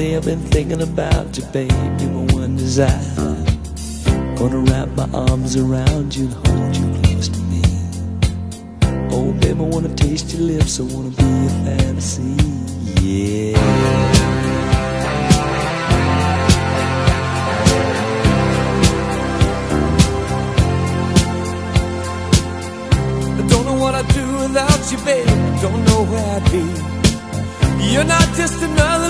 I've been thinking about you, babe. You're my one desire. Gonna wrap my arms around you and hold you close to me. Oh, babe, I wanna taste your lips. I wanna be your fantasy. Yeah. I don't know what I'd do without you, babe. Don't know where I'd be. You're not just another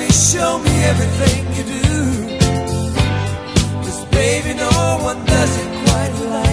me, show me everything you do. Cause baby, no one does it quite like